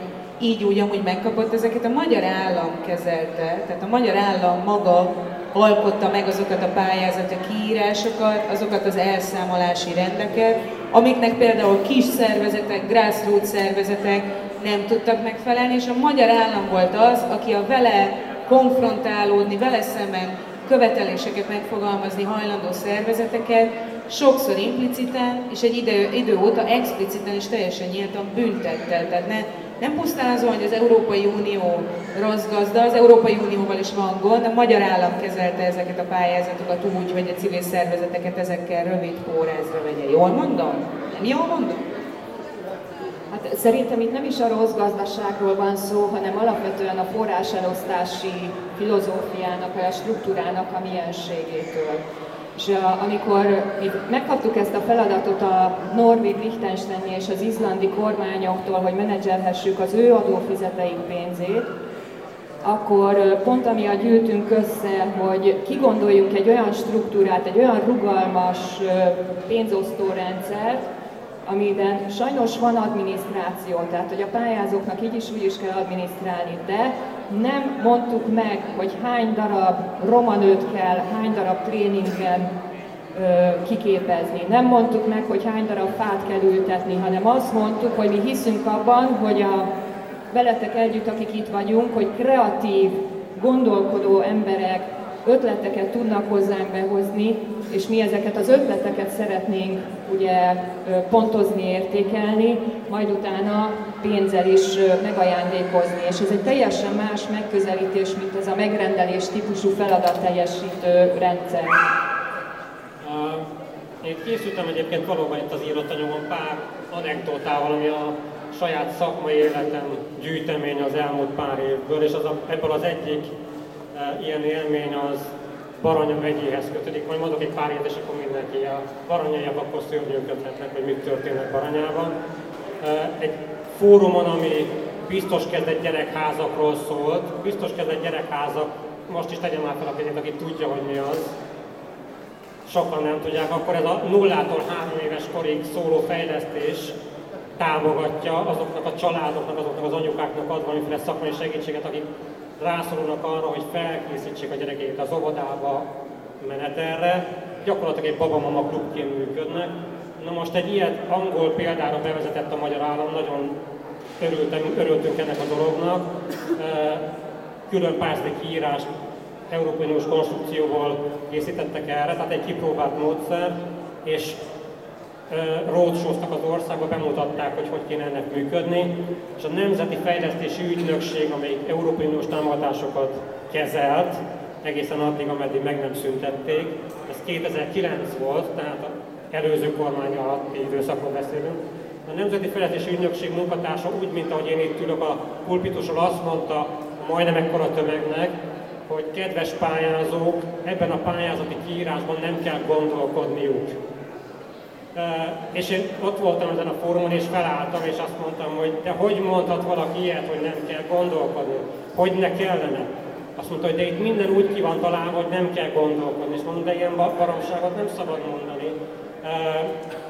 így úgy amúgy megkapott, ezeket a magyar állam kezelte, tehát a magyar állam maga alkotta meg azokat a pályázati kiírásokat, azokat az elszámolási rendeket, amiknek például kis szervezetek, grassroots szervezetek nem tudtak megfelelni, és a magyar állam volt az, aki a vele konfrontálódni, vele szemben követeléseket megfogalmazni hajlandó szervezeteket, sokszor impliciten, és egy idő, idő óta expliciten és teljesen nyíltan büntette. Tehát ne, nem pusztán azon, hogy az Európai Unió rossz gazda, az Európai Unióval is van gond, a magyar állam kezelte ezeket a pályázatokat úgy, hogy a civil szervezeteket ezekkel rövid pórázra vegye. Jól mondom? Nem jól mondom? Hát szerintem itt nem is a rossz gazdaságról van szó, hanem alapvetően a forráselosztási filozófiának, a struktúrának a mienségétől. És amikor mi megkaptuk ezt a feladatot a norvég, liechtensteini és az izlandi kormányoktól, hogy menedzselhessük az ő adófizeteik pénzét, akkor pont amiatt gyűltünk össze, hogy kigondoljunk egy olyan struktúrát, egy olyan rugalmas pénzosztó rendszert, amiben sajnos van adminisztráció, tehát hogy a pályázóknak így is úgy is kell adminisztrálni, de nem mondtuk meg, hogy hány darab romanőt kell, hány darab tréningen kiképezni. Nem mondtuk meg, hogy hány darab fát kell ültetni, hanem azt mondtuk, hogy mi hiszünk abban, hogy a veletek együtt, akik itt vagyunk, hogy kreatív, gondolkodó emberek ötleteket tudnak hozzánk behozni, és mi ezeket az ötleteket szeretnénk ugye pontozni, értékelni, majd utána pénzzel is megajándékozni. És ez egy teljesen más megközelítés, mint ez a megrendelés típusú feladat teljesítő rendszer. Én készültem egyébként valóban itt az írott anyagon pár anekdotával, ami a saját szakmai életem gyűjtemény az elmúlt pár évből, és az a, ebből az egyik ilyen élmény az Baranya megyéhez kötődik. Majd mondok egy pár ilyet, és akkor mindenki a baranyaiak akkor szörnyűködhetnek, hogy mit történnek Baranyában. E, egy fórumon, ami biztos kezdett gyerekházakról szólt, biztos kezdett gyerekházak, most is tegyen már fel a kezét, aki tudja, hogy mi az, sokan nem tudják, akkor ez a nullától három éves korig szóló fejlesztés támogatja azoknak a családoknak, azoknak az anyukáknak ad valamiféle szakmai segítséget, akik rászorulnak arra, hogy felkészítsék a gyerekeket az óvodába menetelre. Gyakorlatilag egy babamama klubként működnek. Na most egy ilyet angol példára bevezetett a magyar állam, nagyon örültem, örültünk ennek a dolognak. Külön pályázati kiírás Európai Uniós konstrukcióval készítettek erre, tehát egy kipróbált módszer, és roadshowztak az országba, bemutatták, hogy hogy kéne ennek működni, és a Nemzeti Fejlesztési Ügynökség, amelyik Európai Uniós támogatásokat kezelt, egészen addig, ameddig meg nem szüntették. Ez 2009 volt, tehát az előző kormány alatti időszakról beszélünk. A Nemzeti Fejlesztési Ügynökség munkatársa úgy, mint ahogy én itt ülök a pulpitusról, azt mondta majdnem ekkora tömegnek, hogy kedves pályázók, ebben a pályázati kiírásban nem kell gondolkodniuk és én ott voltam ezen a fórumon, és felálltam, és azt mondtam, hogy de hogy mondhat valaki ilyet, hogy nem kell gondolkodni? Hogy ne kellene? Azt mondta, hogy de itt minden úgy ki van találva, hogy nem kell gondolkodni. És mondom, de ilyen baromságot nem szabad mondani.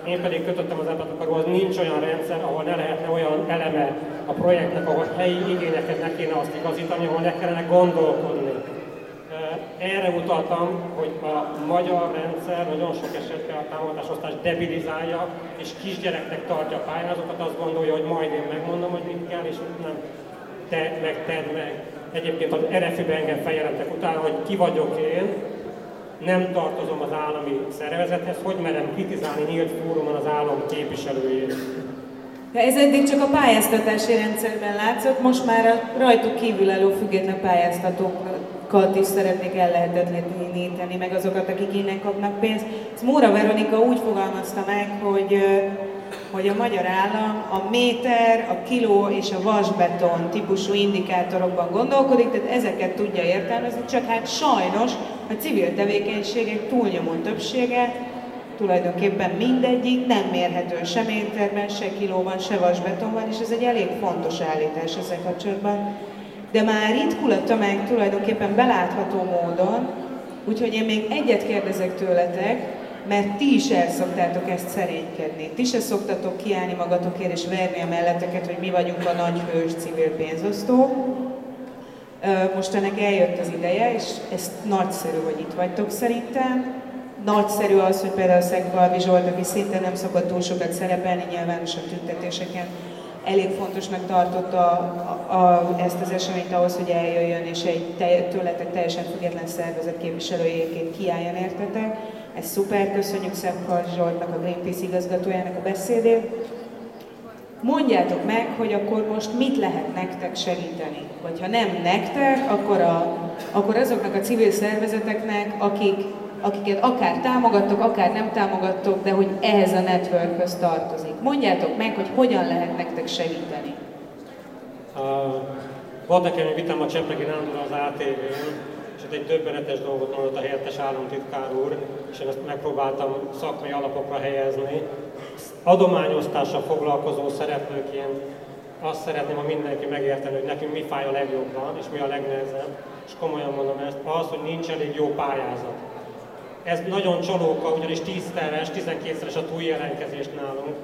Én pedig kötöttem az hogy nincs olyan rendszer, ahol ne lehetne olyan eleme a projektnek, ahol helyi igényeket ne kéne azt igazítani, ahol ne kellene gondolkodni erre utaltam, hogy a magyar rendszer nagyon sok esetben a támogatásosztás debilizálja, és kisgyereknek tartja a pályázatokat, azt gondolja, hogy majd én megmondom, hogy mit kell, és nem te meg, tedd meg. Egyébként az RFI-ben engem feljelentek utána, hogy ki vagyok én, nem tartozom az állami szervezethez, hogy merem kritizálni nyílt fórumon az állam képviselőjét. De ez eddig csak a pályáztatási rendszerben látszott, most már a rajtuk kívülálló független pályáztatókat is szeretnék ellehetetleníteni, meg azokat, akik innen kapnak pénzt. Ez Móra Veronika úgy fogalmazta meg, hogy hogy a magyar állam a méter, a kiló és a vasbeton típusú indikátorokban gondolkodik, tehát ezeket tudja értelmezni, csak hát sajnos a civil tevékenységek túlnyomó többsége tulajdonképpen mindegyik nem mérhető sem méterben, se kilóban, se vasbetonban, és ez egy elég fontos állítás ezzel kapcsolatban. De már ritkul a tömeg tulajdonképpen belátható módon, úgyhogy én még egyet kérdezek tőletek, mert ti is el szoktátok ezt szerénykedni. Ti se szoktatok kiállni magatokért és verni a melleteket, hogy mi vagyunk a nagy hős civil pénzosztó. Most ennek eljött az ideje, és ez nagyszerű, hogy itt vagytok szerintem nagyszerű az, hogy például Szegbalvi Zsolt, aki szinte nem szokott túl sokat szerepelni nyilvánosan tüntetéseken, elég fontosnak tartotta a, a, ezt az eseményt ahhoz, hogy eljöjjön és egy te, tőletek teljesen független szervezet képviselőjéként kiálljon értetek. Ez szuper, köszönjük Szegbalvi Zsoltnak, a Greenpeace igazgatójának a beszédét. Mondjátok meg, hogy akkor most mit lehet nektek segíteni. Vagy ha nem nektek, akkor, a, akkor azoknak a civil szervezeteknek, akik akiket akár támogattok, akár nem támogattok, de hogy ehhez a networkhöz tartozik. Mondjátok meg, hogy hogyan lehet nektek segíteni. Uh, volt nekem egy vitám a Csepregi Nándor az ATV-n, és ott egy döbbenetes dolgot mondott a helyettes államtitkár úr, és én ezt megpróbáltam szakmai alapokra helyezni. Adományosztással foglalkozó szereplőként azt szeretném, ha mindenki megérteni, hogy nekünk mi fáj a legjobban, és mi a legnehezebb, és komolyan mondom ezt, az, hogy nincs elég jó pályázat. Ez nagyon csalóka, ugyanis 10-szeres, 12-szeres a túljelentkezés nálunk,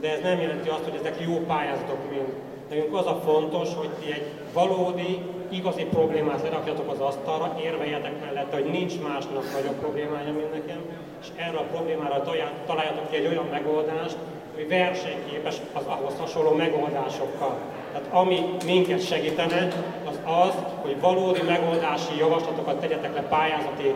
de ez nem jelenti azt, hogy ezek jó pályázatok mind. Nekünk az a fontos, hogy ti egy valódi, igazi problémát lerakjatok az asztalra, érveljetek mellette, hogy nincs másnak nagyobb problémája, mint nekem, és erre a problémára találjatok ki egy olyan megoldást, ami versenyképes az ahhoz hasonló megoldásokkal. Tehát ami minket segítene, az az, hogy valódi megoldási javaslatokat tegyetek le pályázati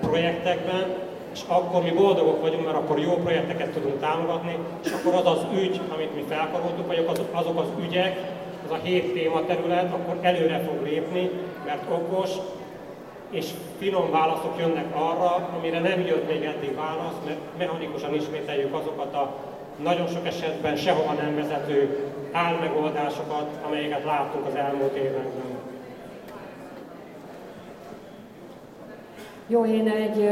projektekben, és akkor mi boldogok vagyunk, mert akkor jó projekteket tudunk támogatni, és akkor az az ügy, amit mi felkaroltuk, vagy azok az ügyek, az a hét tématerület, akkor előre fog lépni, mert okos és finom válaszok jönnek arra, amire nem jött még eddig válasz, mert mechanikusan ismételjük azokat a nagyon sok esetben sehova nem vezető álmegoldásokat, amelyeket láttunk az elmúlt években. Jó, én egy,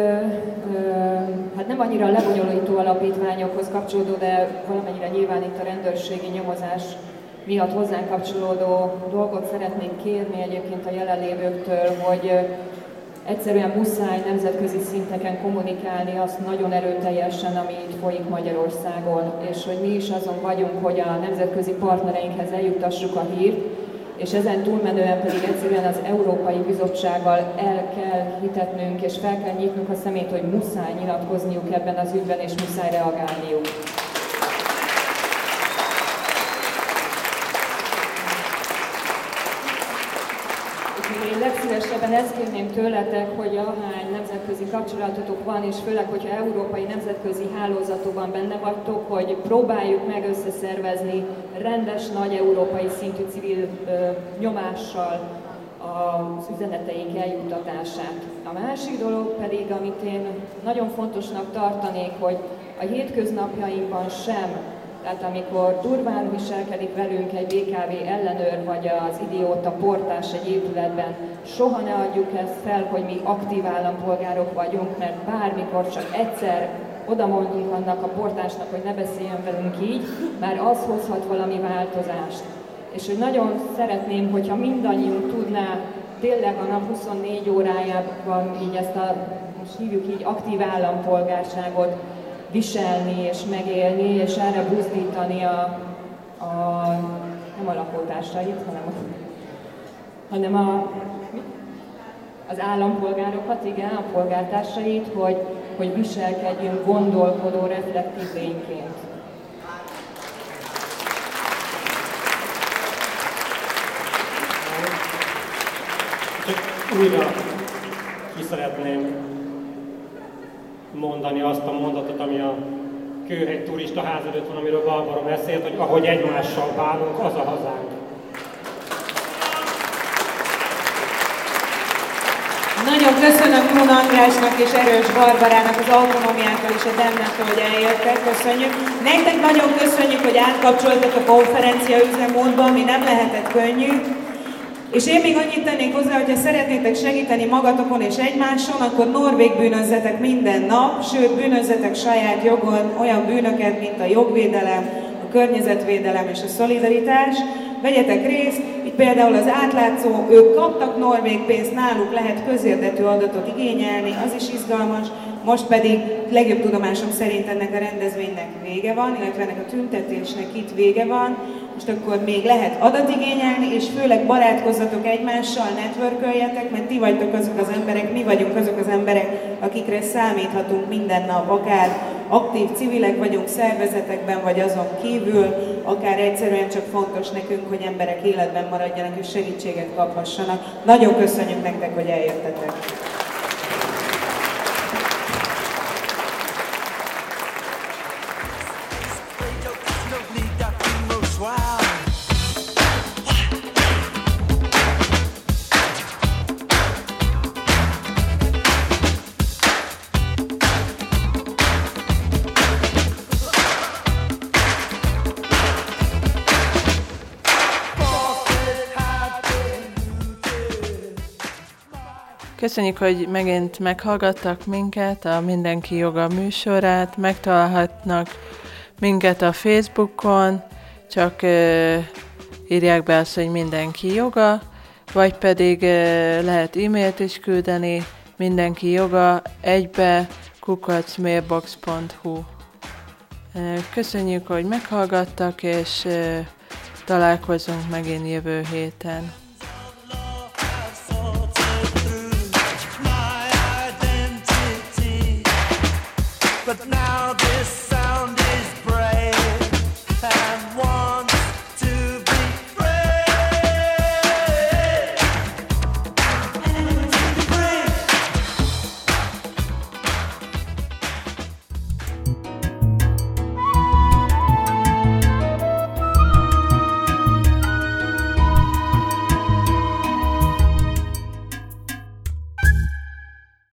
hát nem annyira lebonyolító alapítványokhoz kapcsolódó, de valamennyire nyilván itt a rendőrségi nyomozás miatt hozzánk kapcsolódó dolgot szeretnék kérni egyébként a jelenlévőktől, hogy egyszerűen muszáj nemzetközi szinteken kommunikálni azt nagyon erőteljesen, ami itt folyik Magyarországon, és hogy mi is azon vagyunk, hogy a nemzetközi partnereinkhez eljuttassuk a hírt, és ezen túlmenően pedig egyszerűen az Európai Bizottsággal el kell hitetnünk, és fel kell nyitnunk a szemét, hogy muszáj nyilatkozniuk ebben az ügyben, és muszáj reagálniuk. Én legszívesebben ezt kérném tőletek, hogy ahány nemzetközi kapcsolatotok van, és főleg, hogyha európai nemzetközi hálózatokban benne vagytok, hogy próbáljuk meg összeszervezni rendes, nagy európai szintű civil ö, nyomással az üzeneteink eljutatását. A másik dolog pedig, amit én nagyon fontosnak tartanék, hogy a hétköznapjainkban sem tehát amikor durván viselkedik velünk egy BKV ellenőr vagy az idióta portás egy épületben, soha ne adjuk ezt fel, hogy mi aktív állampolgárok vagyunk, mert bármikor csak egyszer oda mondunk annak a portásnak, hogy ne beszéljen velünk így, már az hozhat valami változást. És hogy nagyon szeretném, hogyha mindannyiunk tudná tényleg a nap 24 órájában így ezt a, most hívjuk így aktív állampolgárságot viselni és megélni, és erre buzdítani a, a nem a lakótársait, hanem a, hanem a, az állampolgárokat, igen, a polgártársait, hogy, hogy viselkedjünk gondolkodó, reflektív lényként. újra ki szeretném mondani azt a mondatot, ami a Kőhegy turista ház előtt van, amiről Barbara beszélt, hogy ahogy egymással bánunk, az a hazánk. Nagyon köszönöm Kun Andrásnak és Erős Barbarának az autonomiától és a Demnettől, hogy eljöttek. Köszönjük. Nektek nagyon köszönjük, hogy átkapcsoltak a konferencia üzemmódba, ami nem lehetett könnyű. És én még annyit tennék hozzá, hogy ha szeretnétek segíteni magatokon és egymáson, akkor norvég bűnözzetek minden nap, sőt bűnözzetek saját jogon olyan bűnöket, mint a jogvédelem, a környezetvédelem és a szolidaritás. Vegyetek részt, itt például az átlátszó, ők kaptak norvég pénzt, náluk lehet közérdetű adatot igényelni, az is izgalmas, most pedig legjobb tudomásom szerint ennek a rendezvénynek vége van, illetve ennek a tüntetésnek itt vége van, most akkor még lehet adatigényelni, és főleg barátkozzatok egymással, networköljetek, mert ti vagytok azok az emberek, mi vagyunk azok az emberek, akikre számíthatunk minden nap, akár aktív civilek vagyunk szervezetekben, vagy azon kívül, akár egyszerűen csak fontos nekünk, hogy emberek életben maradjanak és segítséget kaphassanak. Nagyon köszönjük nektek, hogy eljöttetek! Köszönjük, hogy megint meghallgattak minket, a Mindenki Joga műsorát, megtalálhatnak minket a Facebookon, csak írják be azt, hogy mindenki joga, vagy pedig lehet e-mailt is küldeni, mindenki joga egybe kukacmailbox.hu Köszönjük, hogy meghallgattak, és találkozunk megint jövő héten.